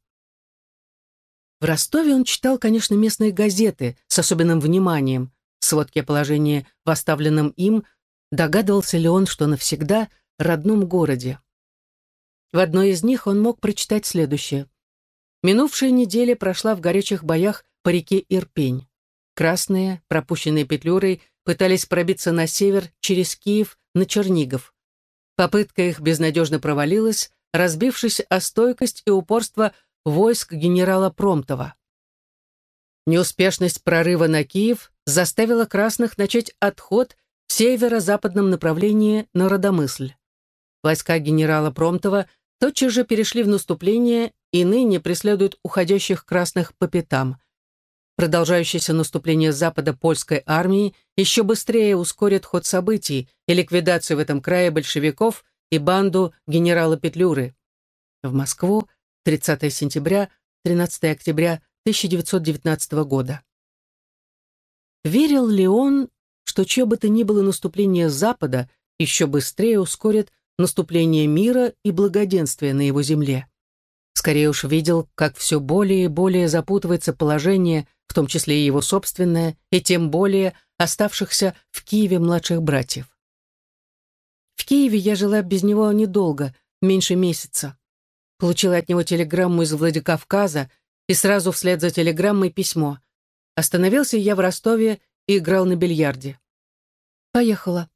A: В Ростове он читал, конечно, местные газеты с особенным вниманием. Сводки о положении в оставленном им, догадывался ли он, что навсегда родном городе. В одной из них он мог прочитать следующее. Минувшая неделя прошла в горячих боях по реке Ирпень. Красные, пропущенные петлюрой, пытались пробиться на север через Киев на Чернигов. Попытка их безнадежно провалилась, разбившись о стойкость и упорство войск генерала Промтова. Неуспешность прорыва на Киев заставила красных начать отход в северо-западном направлении на Родомысль. Войска генерала Промтова тотчас же перешли в наступление и ныне преследуют уходящих красных по пятам. Продолжающееся наступление запада польской армии еще быстрее ускорит ход событий и ликвидацию в этом крае большевиков и банду генерала Петлюры. В Москву 30 сентября, 13 октября 1919 года. Верил ли он, что чье бы то ни было наступление Запада еще быстрее ускорит наступление мира и благоденствия на его земле? Скорее уж видел, как все более и более запутывается положение, в том числе и его собственное, и тем более оставшихся в Киеве младших братьев. В Киеве я жила без него недолго, меньше месяца. Получила от него телеграмму из Владикавказа и сразу вслед за телеграммой письмо. Остановился я в Ростове и играл на бильярде. Поехала.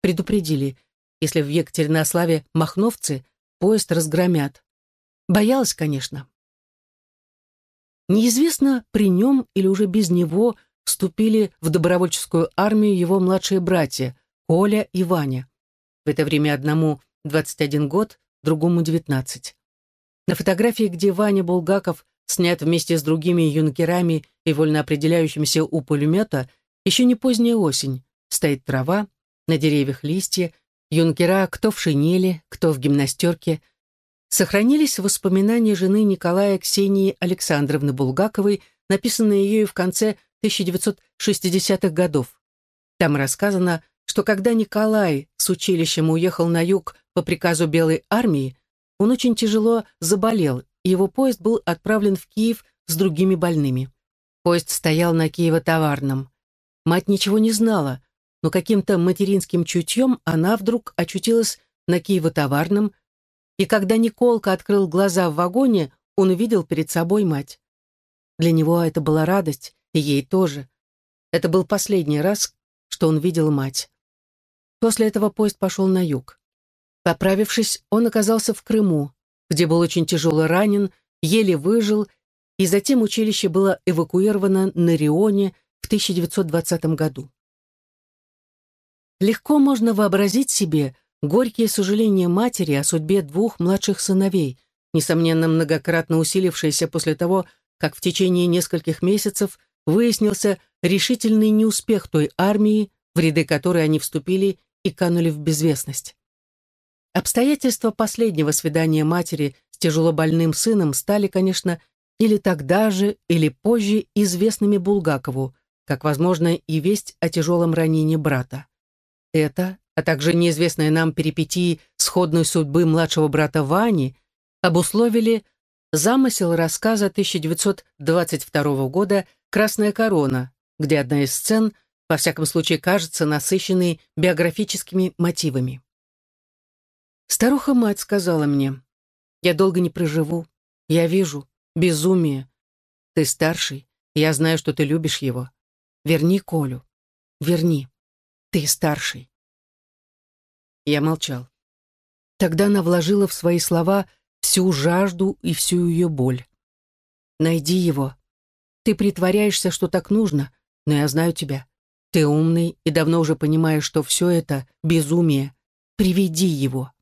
A: Предупредили, если в Екатеринославе махновцы, поезд разгромят. Боялась, конечно. Неизвестно, при нем или уже без него вступили в добровольческую армию его младшие братья, Коля и Ваня. В это время одному 21 год, другому 19. На фотографии, где Ваня Булгаков снят вместе с другими юнкерами и вольно определяющимся у пулемета, еще не поздняя осень. Стоит трава, на деревьях листья, юнкера кто в шинели, кто в гимнастерке. Сохранились воспоминания жены Николая Ксении Александровны Булгаковой, написанные ею в конце 1960-х годов. Там рассказано, что когда Николай с училищем уехал на юг по приказу Белой армии, он очень тяжело заболел, и его поезд был отправлен в Киев с другими больными. Поезд стоял на Киево-Товарном. Мать ничего не знала, но каким-то материнским чутьем она вдруг очутилась на Киево-Товарном, и когда Николка открыл глаза в вагоне, он увидел перед собой мать. Для него это была радость, и ей тоже. Это был последний раз, что он видел мать. После этого поезд пошел на юг. Поправившись, он оказался в Крыму, где был очень тяжело ранен, еле выжил, и затем училище было эвакуировано на Рионе в 1920 году. Легко можно вообразить себе горькие сожаления матери о судьбе двух младших сыновей, несомненно многократно усилившиеся после того, как в течение нескольких месяцев выяснился решительный неуспех той армии, в ряды которой они вступили и канули в безвестность. Обстоятельства последнего свидания матери с тяжело больным сыном стали, конечно, или тогда же, или позже известными Булгакову, как, возможно, и весть о тяжелом ранении брата. Это, а также неизвестные нам перипетии сходной судьбы младшего брата Вани, обусловили замысел рассказа 1922 года «Красная корона», где одна из сцен – во всяком случае, кажется насыщенной биографическими мотивами. Старуха-мать сказала мне, «Я долго не проживу. Я вижу. Безумие. Ты старший. Я знаю, что ты любишь его. Верни Колю. Верни. Ты старший». Я молчал. Тогда она вложила в свои слова всю жажду и всю ее боль. Найди его. Ты притворяешься, что так нужно, но я знаю тебя. Ты умный и давно уже понимаешь, что все это — безумие. Приведи его.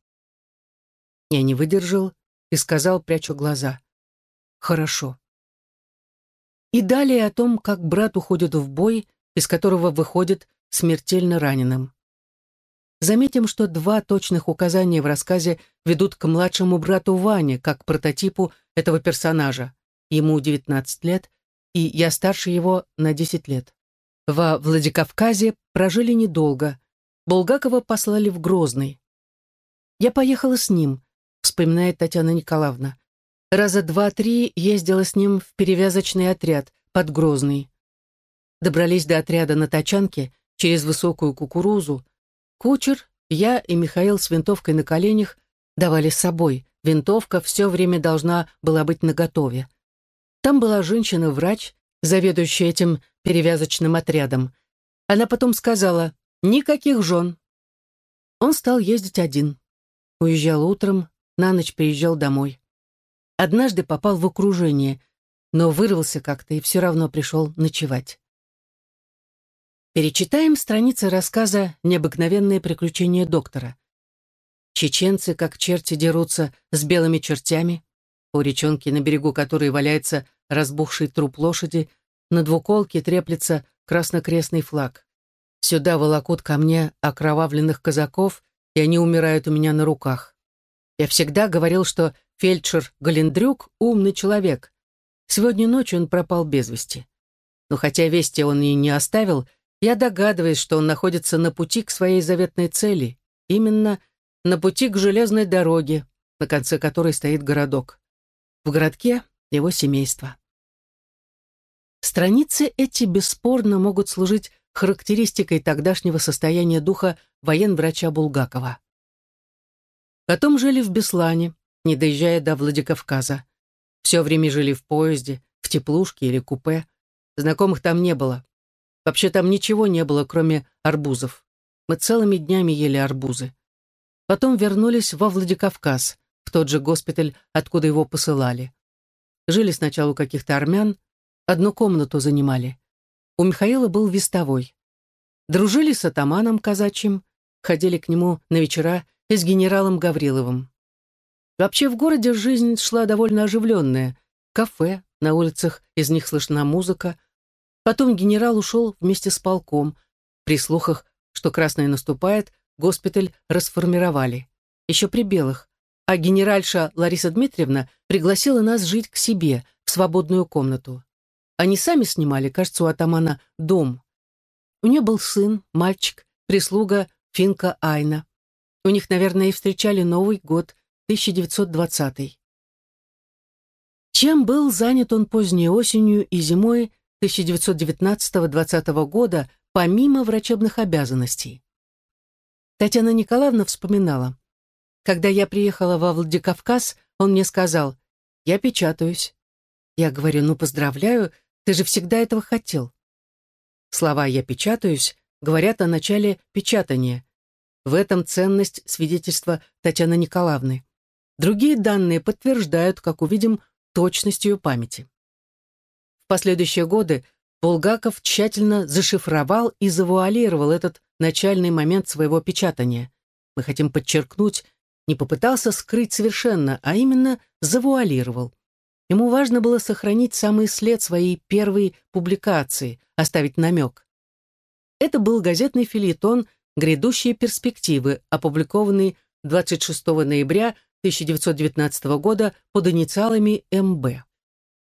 A: Я не выдержал и сказал, прячу глаза. Хорошо. И далее о том, как брат уходит в бой, из которого выходит смертельно раненым. Заметим, что два точных указания в рассказе ведут к младшему брату Ване, как прототипу этого персонажа. Ему 19 лет, и я старше его на 10 лет. Во Владикавказе прожили недолго. Булгакова послали в Грозный. Я поехала с ним, вспоминает Татьяна Николаевна. Раза два-три ездила с ним в перевязочный отряд под Грозный. Добрались до отряда на тачанке через высокую кукурузу. Кучер, я и Михаил с винтовкой на коленях давали с собой. Винтовка все время должна была быть наготове. Там была женщина-врач, заведующая этим перевязочным отрядом. Она потом сказала «Никаких жен». Он стал ездить один. Уезжал утром, на ночь приезжал домой. Однажды попал в окружение, но вырвался как-то и все равно пришел ночевать. Перечитаем страницы рассказа «Необыкновенные приключения доктора». Чеченцы, как черти, дерутся с белыми чертями. У речонки, на берегу которой валяется разбухший труп лошади, на двуколке треплется краснокрестный флаг. Сюда волокут ко мне окровавленных казаков, и они умирают у меня на руках. Я всегда говорил, что фельдшер Галендрюк — умный человек. Сегодня ночью он пропал без вести. Но хотя вести он и не оставил, я догадываюсь, что он находится на пути к своей заветной цели, именно на пути к железной дороге, на конце которой стоит городок. В городке его семейство. Страницы эти бесспорно могут служить характеристикой тогдашнего состояния духа военврача Булгакова. Потом жили в Беслане, не доезжая до Владикавказа. Все время жили в поезде, в теплушке или купе. Знакомых там не было. Вообще там ничего не было, кроме арбузов. Мы целыми днями ели арбузы. Потом вернулись во Владикавказ, в тот же госпиталь, откуда его посылали. Жили сначала у каких-то армян, одну комнату занимали. У Михаила был вестовой. Дружили с атаманом казачьим, ходили к нему на вечера и с генералом Гавриловым. Вообще в городе жизнь шла довольно оживленная. Кафе, на улицах из них слышна музыка. Потом генерал ушел вместе с полком. При слухах, что красное наступает, госпиталь расформировали. Еще при белых. А генеральша Лариса Дмитриевна пригласила нас жить к себе, в свободную комнату. Они сами снимали, кажется, у атамана дом. У нее был сын, мальчик, прислуга Финка Айна. У них, наверное, и встречали Новый год, 1920. Чем был занят он поздней осенью и зимой 1919-20 года, помимо врачебных обязанностей? Татьяна Николаевна вспоминала. Когда я приехала во Владикавказ, он мне сказал, «Я печатаюсь». Я говорю, «Ну, поздравляю, ты же всегда этого хотел». Слова «я печатаюсь» говорят о начале печатания, в этом ценность свидетельства Татьяны Николаевны. Другие данные подтверждают, как увидим, точность ее памяти. Последующие годы Булгаков тщательно зашифровал и завуалировал этот начальный момент своего печатания. Мы хотим подчеркнуть, не попытался скрыть совершенно, а именно завуалировал. Ему важно было сохранить самый след своей первой публикации, оставить намек. Это был газетный филитон «Грядущие перспективы», опубликованный 26 ноября 1919 года под инициалами МБ.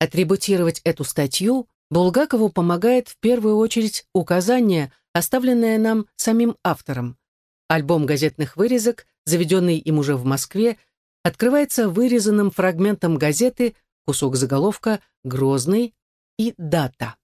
A: Атрибутировать эту статью Булгакову помогает в первую очередь указание, оставленное нам самим автором. Альбом газетных вырезок, заведенный им уже в Москве, открывается вырезанным фрагментом газеты, кусок заголовка «Грозный» и дата.